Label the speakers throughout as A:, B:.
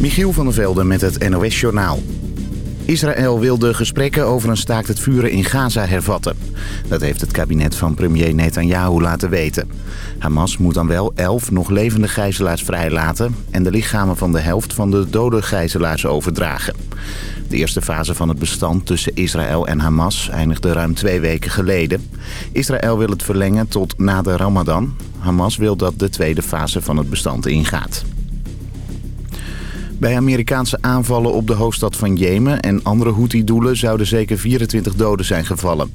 A: Michiel van der Velde met het NOS-journaal. Israël wil de gesprekken over een staakt het vuren in Gaza hervatten. Dat heeft het kabinet van premier Netanyahu laten weten. Hamas moet dan wel elf nog levende gijzelaars vrijlaten... en de lichamen van de helft van de dode gijzelaars overdragen. De eerste fase van het bestand tussen Israël en Hamas eindigde ruim twee weken geleden. Israël wil het verlengen tot na de Ramadan. Hamas wil dat de tweede fase van het bestand ingaat. Bij Amerikaanse aanvallen op de hoofdstad van Jemen en andere Houthi-doelen zouden zeker 24 doden zijn gevallen.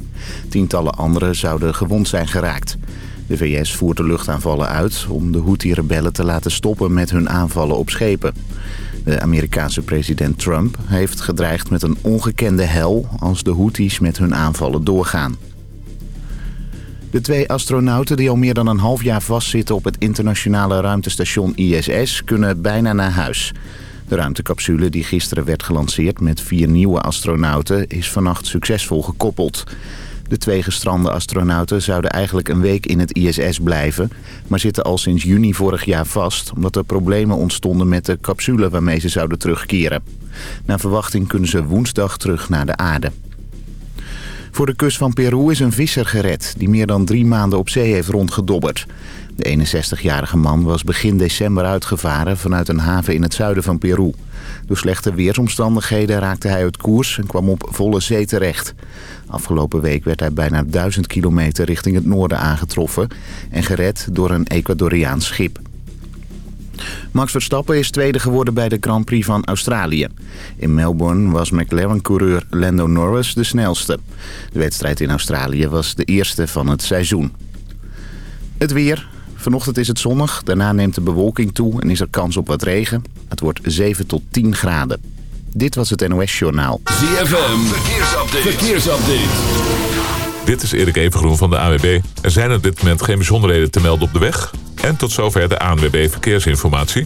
A: Tientallen anderen zouden gewond zijn geraakt. De VS voert de luchtaanvallen uit om de Houthi-rebellen te laten stoppen met hun aanvallen op schepen. De Amerikaanse president Trump heeft gedreigd met een ongekende hel als de Houthis met hun aanvallen doorgaan. De twee astronauten die al meer dan een half jaar vastzitten op het internationale ruimtestation ISS kunnen bijna naar huis. De ruimtecapsule die gisteren werd gelanceerd met vier nieuwe astronauten is vannacht succesvol gekoppeld. De twee gestrande astronauten zouden eigenlijk een week in het ISS blijven... maar zitten al sinds juni vorig jaar vast... omdat er problemen ontstonden met de capsule waarmee ze zouden terugkeren. Na verwachting kunnen ze woensdag terug naar de aarde. Voor de kust van Peru is een visser gered... die meer dan drie maanden op zee heeft rondgedobberd. De 61-jarige man was begin december uitgevaren vanuit een haven in het zuiden van Peru. Door slechte weersomstandigheden raakte hij uit koers en kwam op volle zee terecht. Afgelopen week werd hij bijna 1000 kilometer richting het noorden aangetroffen... en gered door een Ecuadoriaans schip. Max Verstappen is tweede geworden bij de Grand Prix van Australië. In Melbourne was McLaren-coureur Lando Norris de snelste. De wedstrijd in Australië was de eerste van het seizoen. Het weer. Vanochtend is het zonnig, daarna neemt de bewolking toe en is er kans op wat regen. Het wordt 7 tot 10 graden. Dit was het NOS Journaal.
B: ZFM, verkeersupdate. verkeersupdate.
C: Dit is Erik Evengroen van de AWB. Er zijn op dit moment geen bijzonderheden te melden op de weg. En tot zover de ANWB Verkeersinformatie.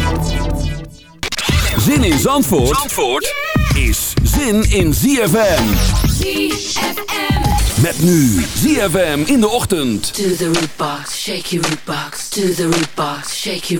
B: Zin in Zandvoort, Zandvoort is zin in ZFM.
D: ZFM.
B: Met nu ZFM in de ochtend.
D: To the root box, shake your root box. To the root box, shake your.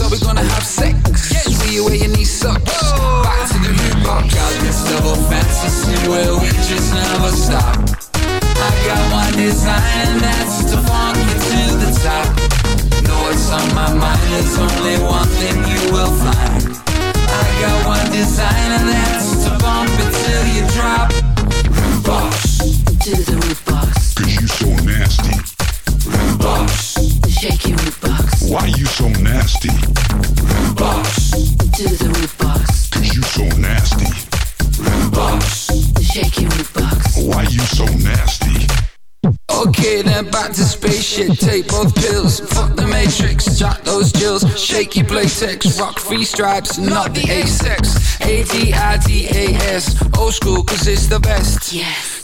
E: Are we're gonna have sex? Yes. You where your knee sucks. Oh. Back to the Rudebox. Got this double fantasy where we just never stop. I got one design and that's to funk you to the top. Know what's on my mind, there's only one thing you will find. I got one design and that's to bump it till you drop. Rudebox,
D: To the
F: Why you so nasty?
E: Rudebox,
D: To the Rudebox,
F: Cause you so nasty.
E: root box.
D: shake your Rudebox.
F: Why you so nasty?
E: Okay, then back to spaceship. Take both pills. Fuck the matrix. Jack those jills. Shaky playtex. Rock free stripes, not the A-sex. A-D-I-D-A-S. Old school, cause it's the best.
D: Yes,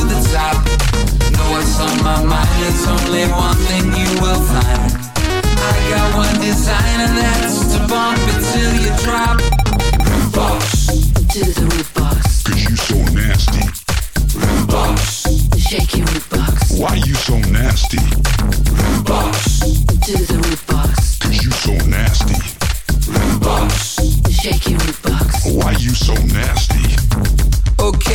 E: stop Know what's on my mind. It's only one thing you will find. I got one design And that's to bump it till you drop. Rudebox. To the Rudebox.
F: Cause you so nasty.
D: Roof shake your roof box.
F: Why you so nasty? Rudebox.
D: To the Rudebox.
F: Cause you so nasty.
D: Roof shake your roof box.
F: Why you so nasty?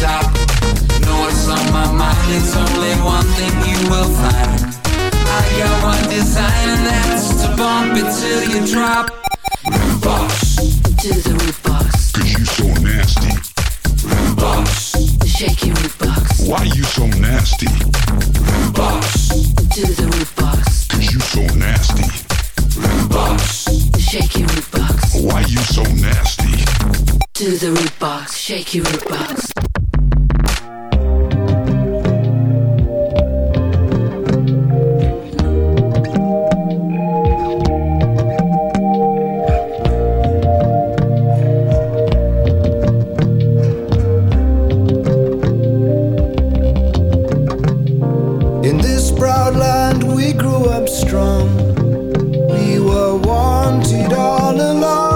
E: top. Know what's on my mind, it's only one thing you will find. I got one design and that's to bump it till you drop. Rudebox,
D: To the Rudebox.
F: Cause you so nasty.
E: Roof box,
D: Shake your root box.
F: Why you so nasty?
E: Rudebox,
D: To the Rudebox.
F: Cause you so nasty.
E: Rudebox.
D: Shake your root box.
F: Why you so nasty?
D: To the Rudebox. Shake your
G: Rudebox. Strong. We were wanted all along.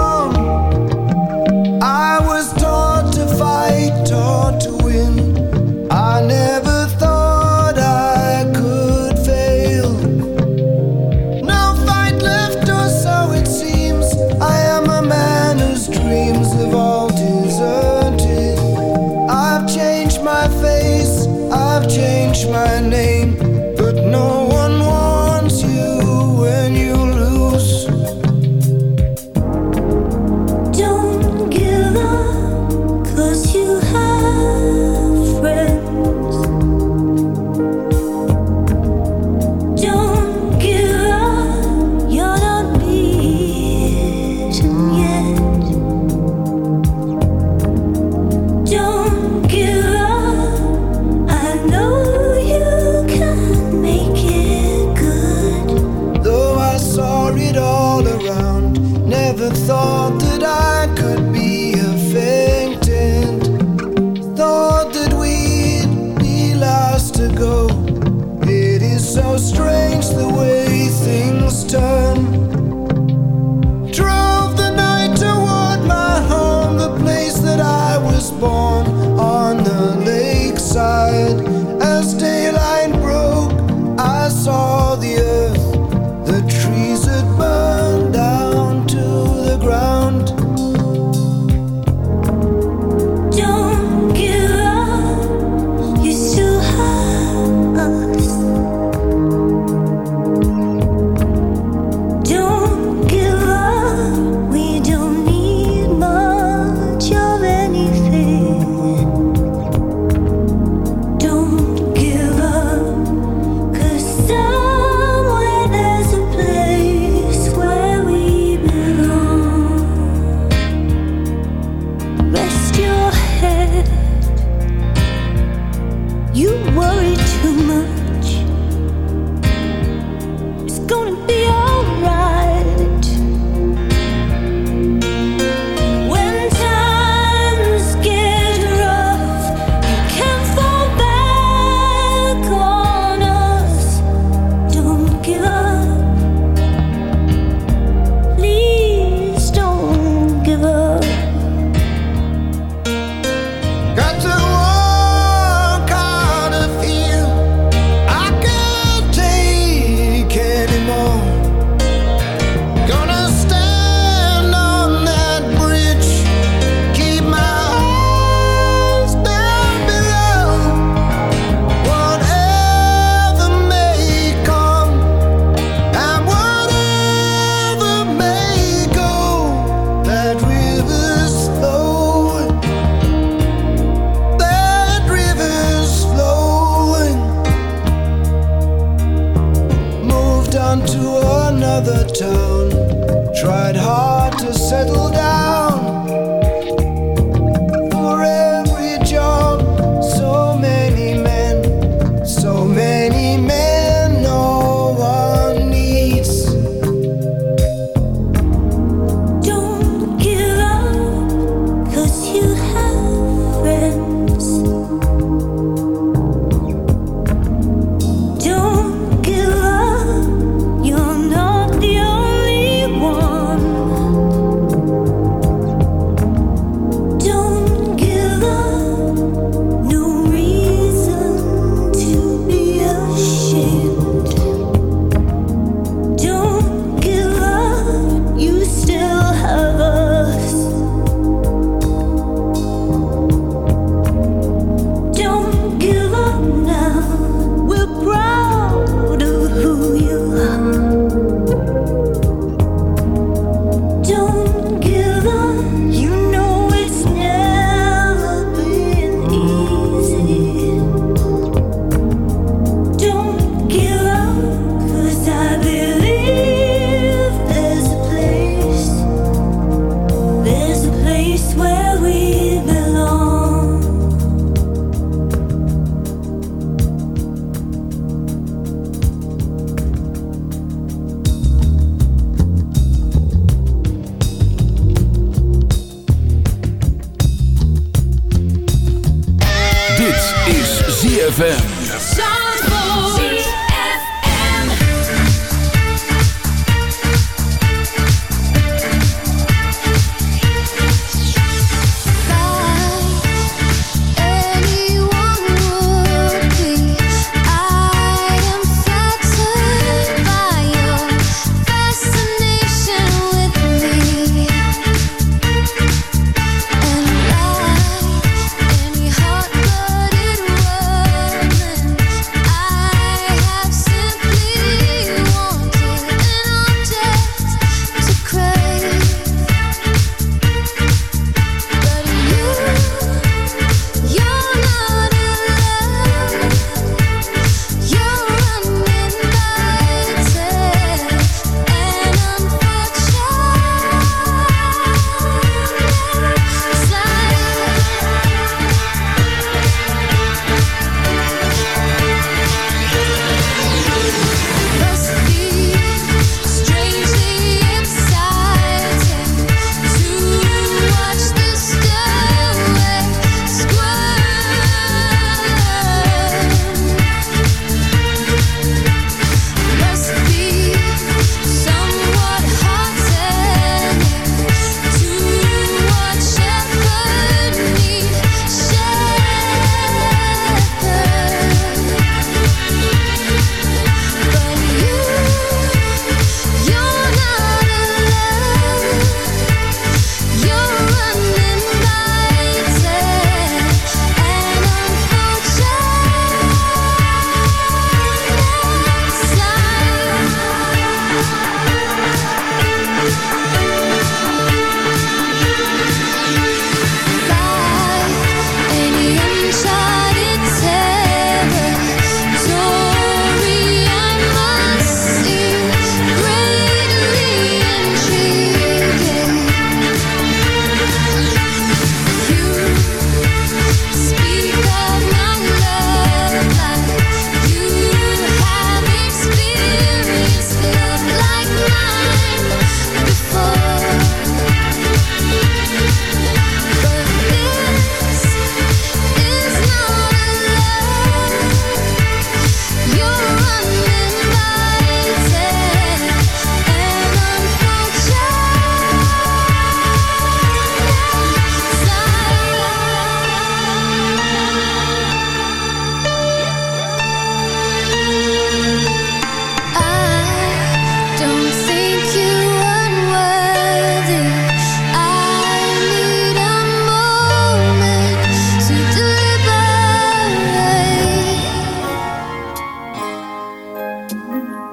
G: Amen.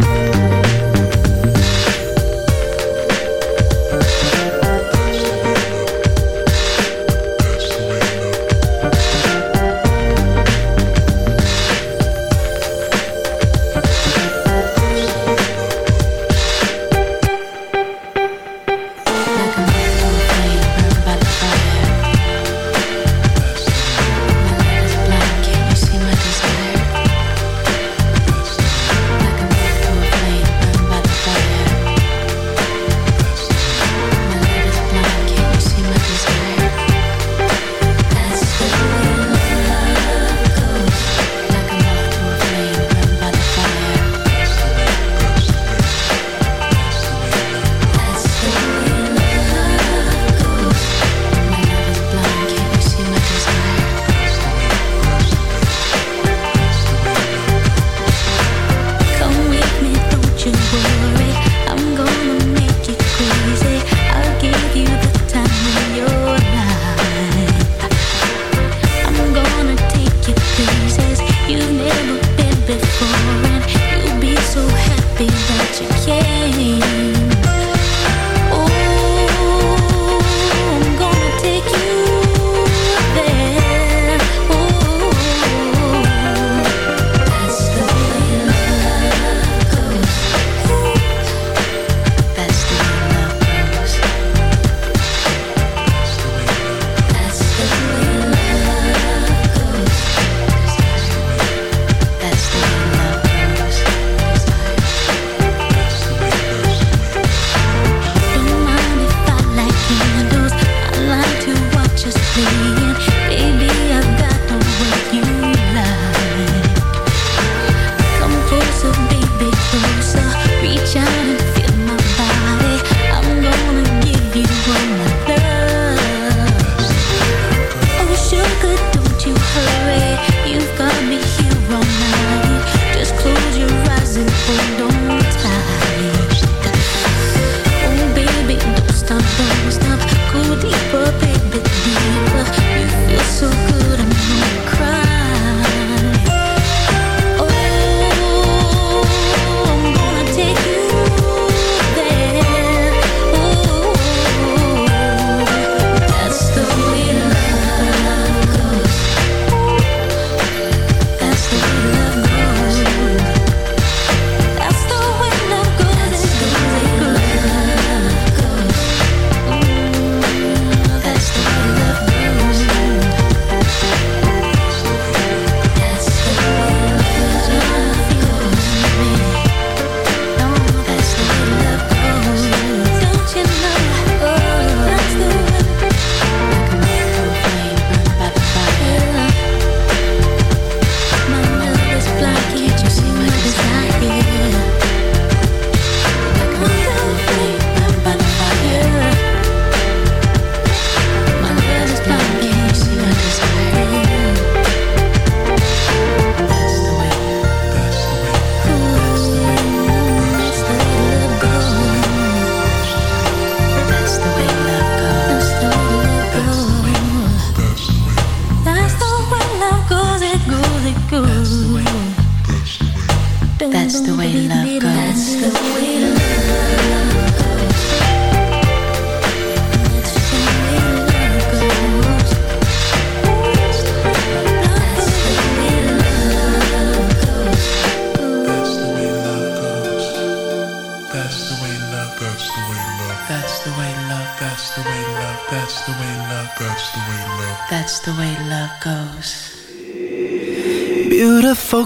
H: That's the way love goes. That's the way love goes.
D: That's the way love goes.
I: Beautiful.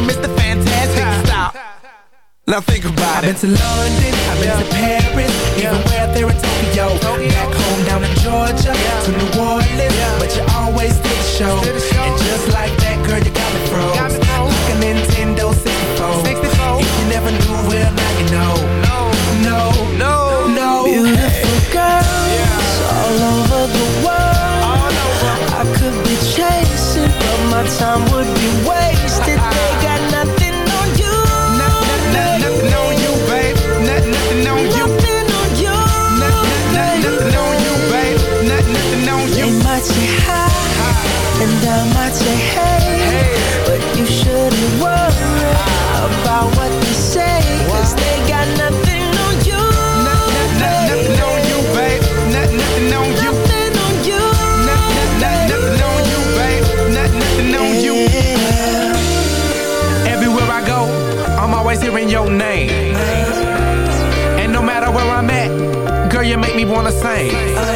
J: Me Mr. Fantastic. Stop. Now think about it. I've been to London, I've been to Paris, even where there in Tokyo. Back home down in Georgia, to New Orleans, but you always did the show. And just like that, girl, you got me froze. Like a Nintendo 64. If you never knew, well now you know. No, no, no.
I: Beautiful girls all over the world. I could be chasing, but my time would and I might say hey, hey. but you shouldn't worry about what they say, cause they got nothing on you.
J: Nothing on you, babe. Nothing on you.
I: Nothing on you.
J: Nothing on you, babe. Nothing on you. Everywhere I go, I'm always hearing your name. And no matter where I'm at, girl, you make me wanna sing.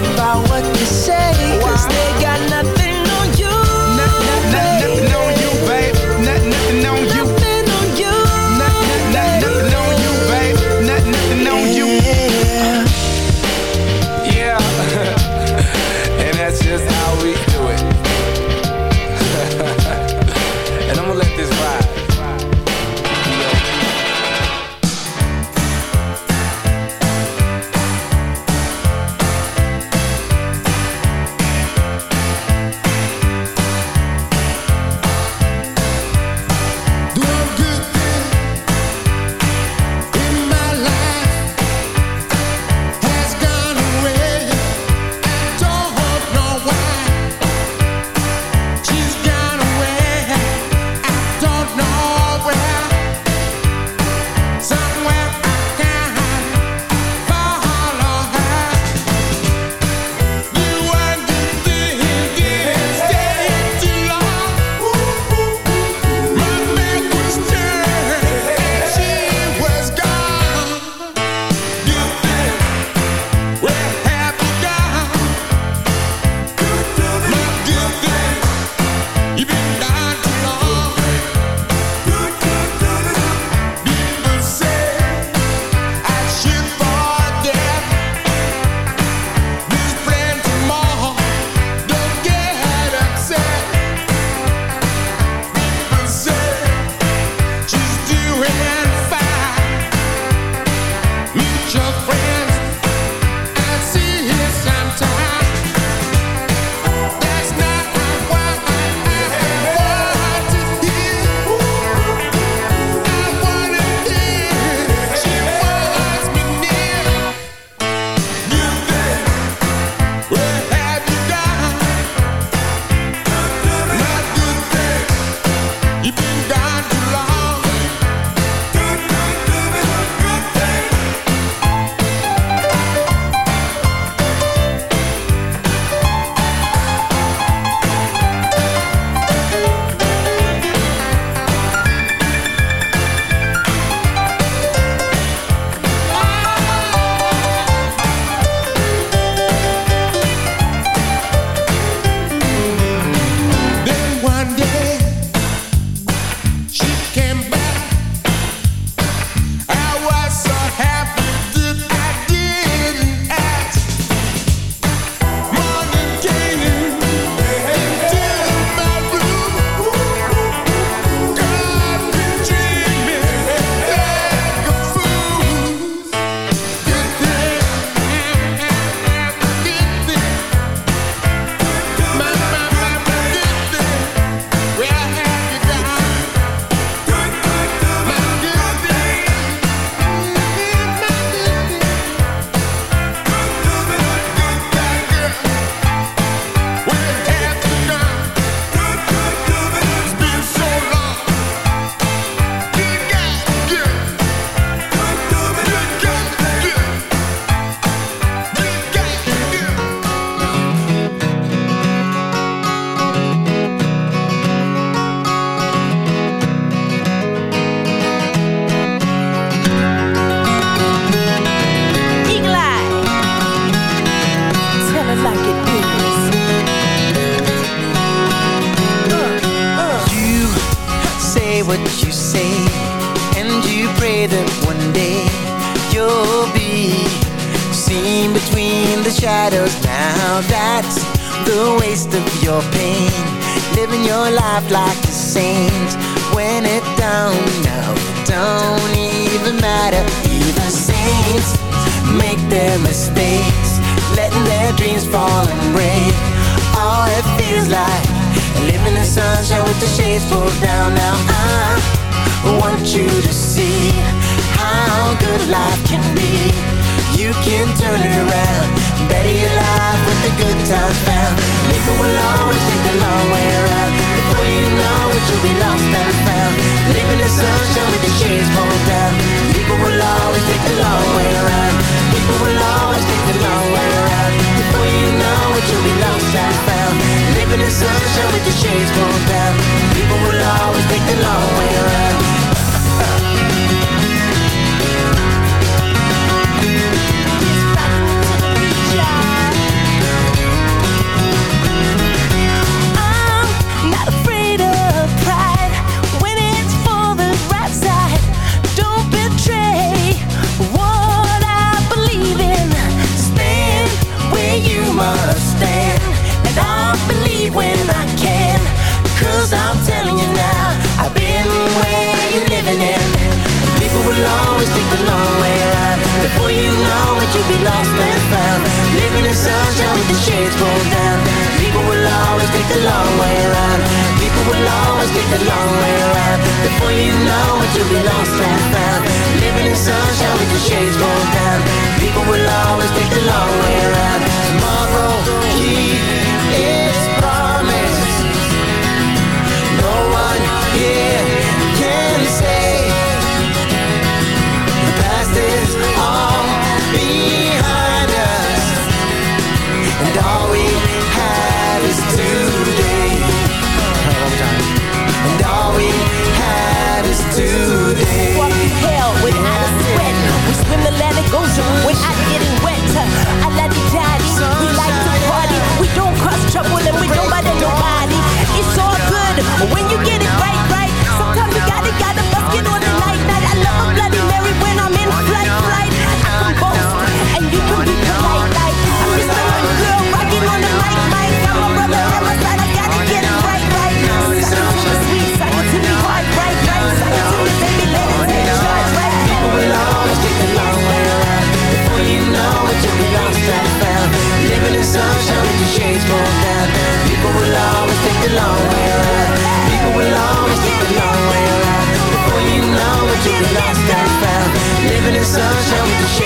I: about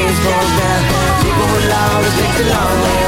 G: things go down People will always take the long way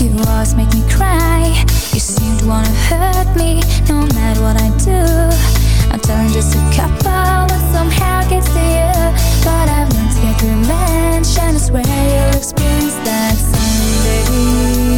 G: You
K: voice make me
G: cry. You
L: seem to wanna hurt me No matter what I do. I'm telling just a couple gets to you But I've learned to get And I swear you'll experience that someday.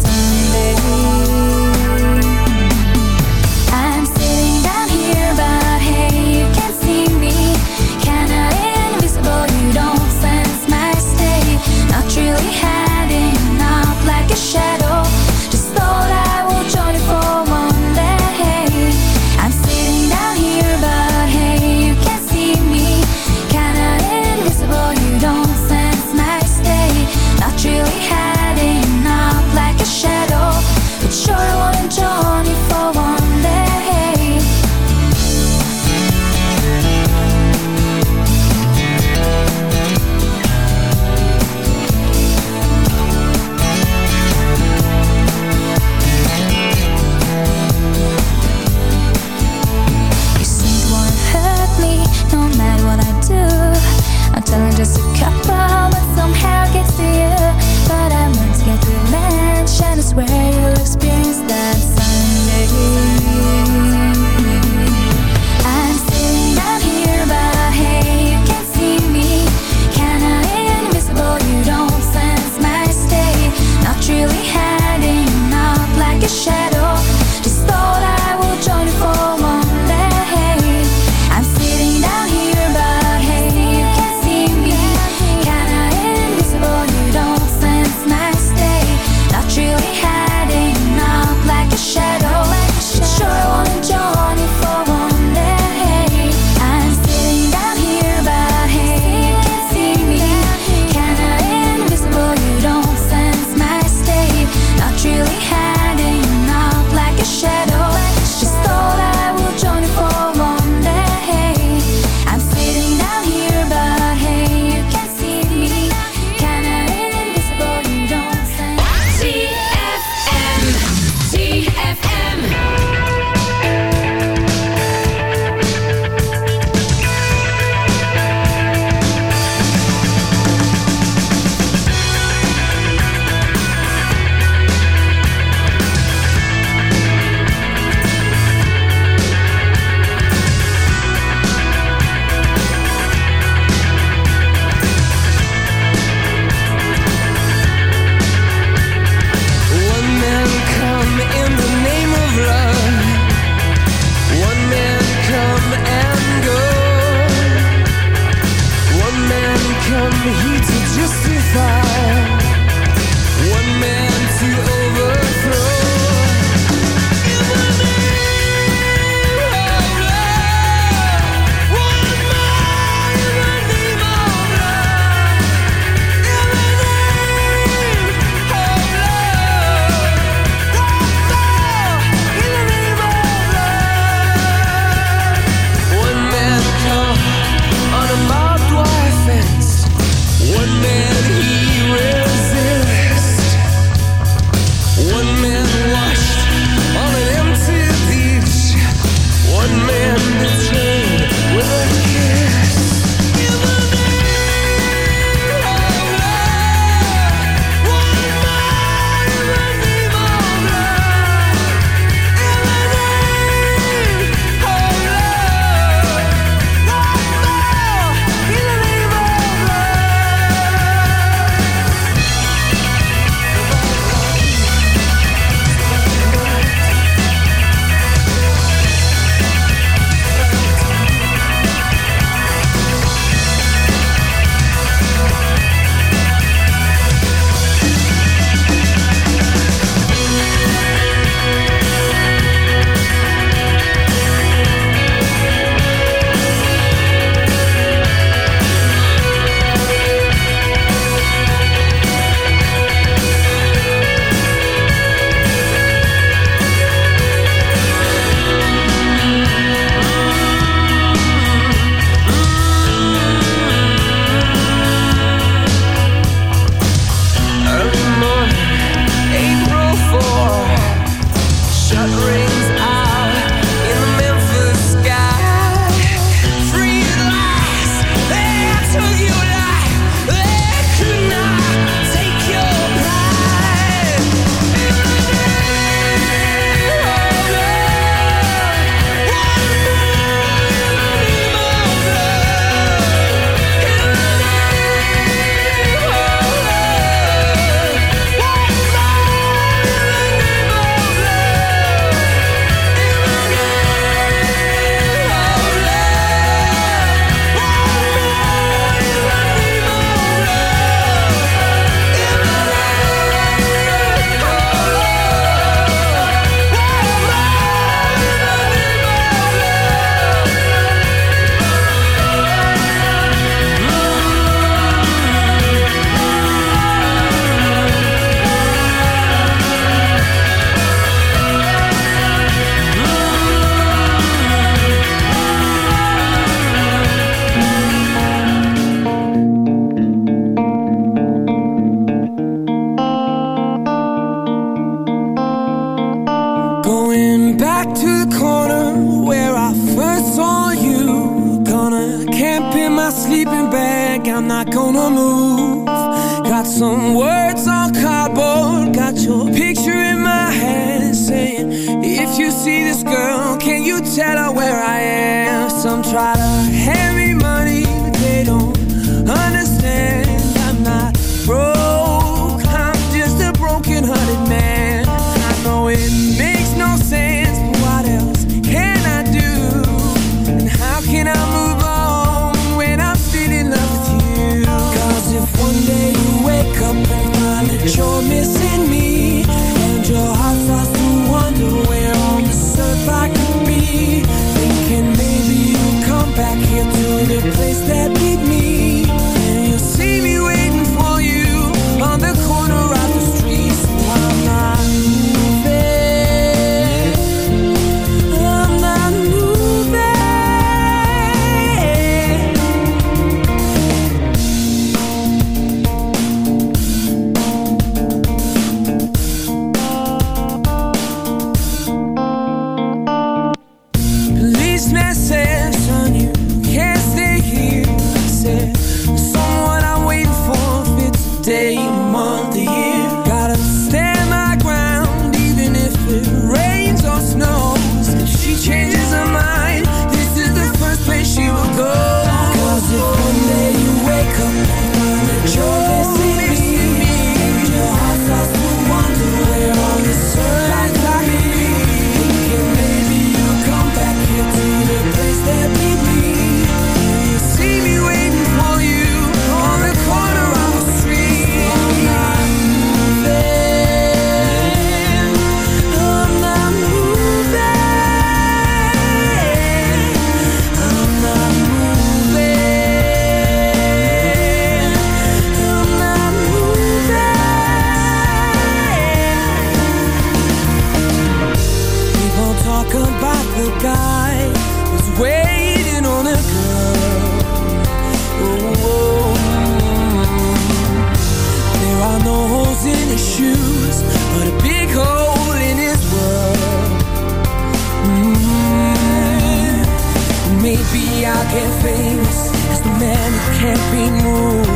M: not get famous as the man who can't be moved.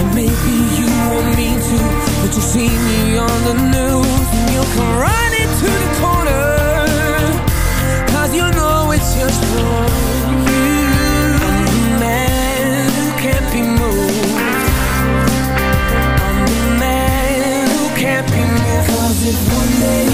M: And maybe you want me to, but you see me on the news and you'll come running to the corner. Cause you know it's just wrong. You, I'm the man who can't be moved. I'm the man who can't be moved. If one day